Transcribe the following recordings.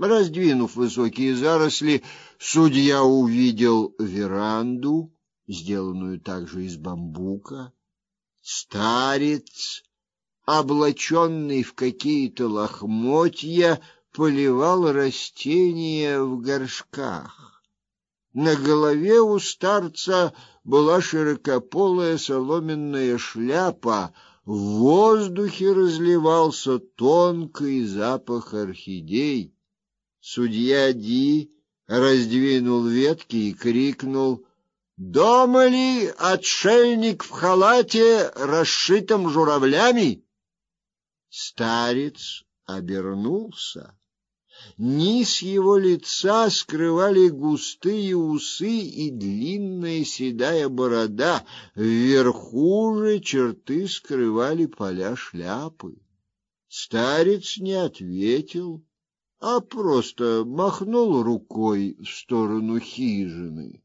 Раздвинув высокие заросли, судья увидел веранду, сделанную также из бамбука. Старец, облаченный в какие-то лохмотья, поливал растения в горшках. На голове у старца была широкополая соломенная шляпа, в воздухе разливался тонкий запах орхидей. Судья Ди раздвинул ветки и крикнул: "Дома ли отшельник в халате, расшитом журавлями?" Старец обернулся. Низ его лица скрывали густые усы и длинная седая борода, вверху же черты скрывали поля шляпы. Старец не ответил, а просто махнул рукой в сторону хижины.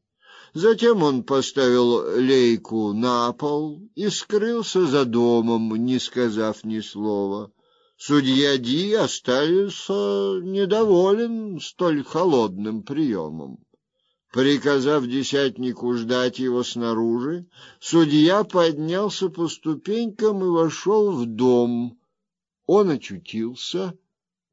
Затем он поставил лейку на пол и скрылся за домом, не сказав ни слова. Судья Ди остался недоволен столь холодным приемом. Приказав десятнику ждать его снаружи, судья поднялся по ступенькам и вошел в дом. Он очутился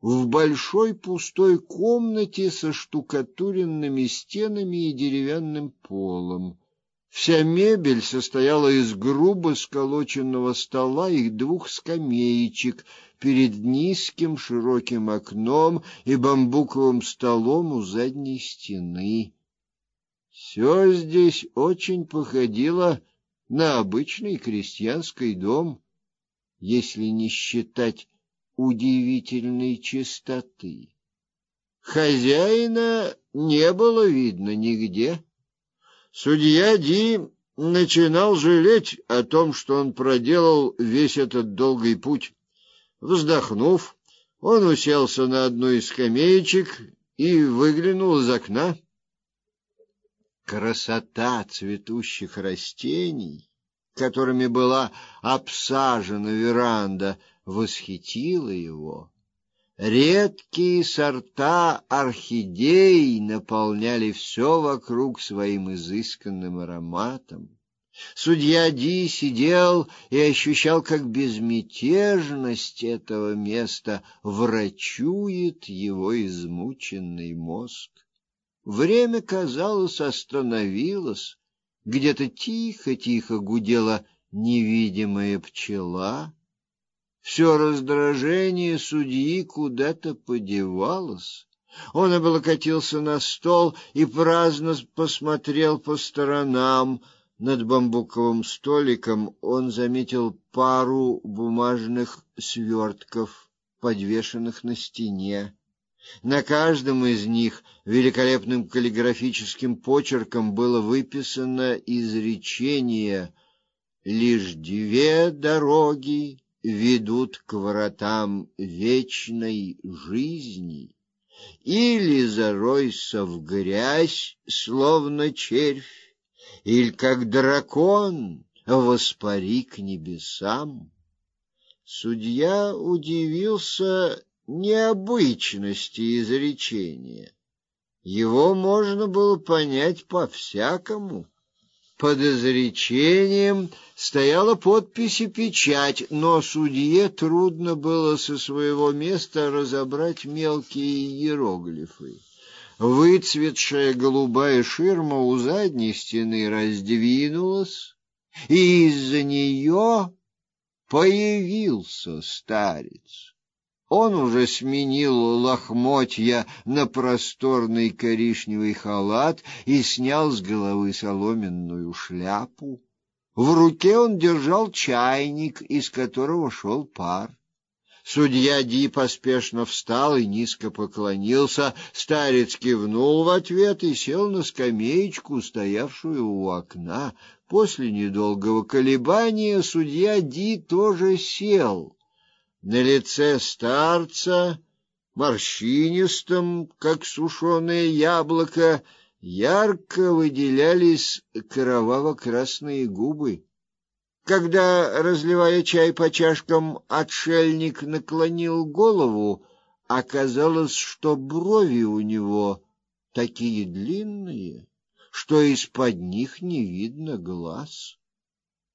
в большой пустой комнате со штукатуренными стенами и деревянным полом. Вся мебель состояла из грубо сколоченного стола и двух скамеечек перед низким широким окном и бамбуковым столом у задней стены. Все здесь очень походило на обычный крестьянский дом, если не считать удивительной чистоты. Хозяина не было видно нигде. Судья Ди начинал жалеть о том, что он проделал весь этот долгий путь. Вздохнув, он уселся на одну из скамеечек и выглянул из окна. Красота цветущих растений, которыми была обсажена веранда, восхитила его. Редкие сорта орхидей наполняли все вокруг своим изысканным ароматом. Судья Ди сидел и ощущал, как безмятежность этого места врачует его измученный мозг. Время, казалось, остановилось, где-то тихо-тихо гудела невидимая пчела. Все раздражение судьи куда-то подевалось. Он облокотился на стол и праздно посмотрел по сторонам. Над бамбуковым столиком он заметил пару бумажных свертков, подвешенных на стене. На каждом из них великолепным каллиграфическим почерком было выписано изречение: лишь две дороги ведут к вратам вечной жизни, или заройся в грязь, словно червь, или как дракон воспари к небесам. Судья удивился необычности изречения. Его можно было понять по-всякому. Под изречением стояла подпись и печать, но судье трудно было со своего места разобрать мелкие иероглифы. Выцветшая голубая ширма у задней стены раздвинулась, и из-за нее появился старец. Он уже сменил лохмотья на просторный коричневый халат и снял с головы соломенную шляпу. В руке он держал чайник, из которого шел пар. Судья Ди поспешно встал и низко поклонился. Старец кивнул в ответ и сел на скамеечку, стоявшую у окна. После недолгого колебания судья Ди тоже сел. На лице старца, морщинистом, как сушеное яблоко, ярко выделялись кроваво-красные губы. Когда, разливая чай по чашкам, отшельник наклонил голову, оказалось, что брови у него такие длинные, что из-под них не видно глаз.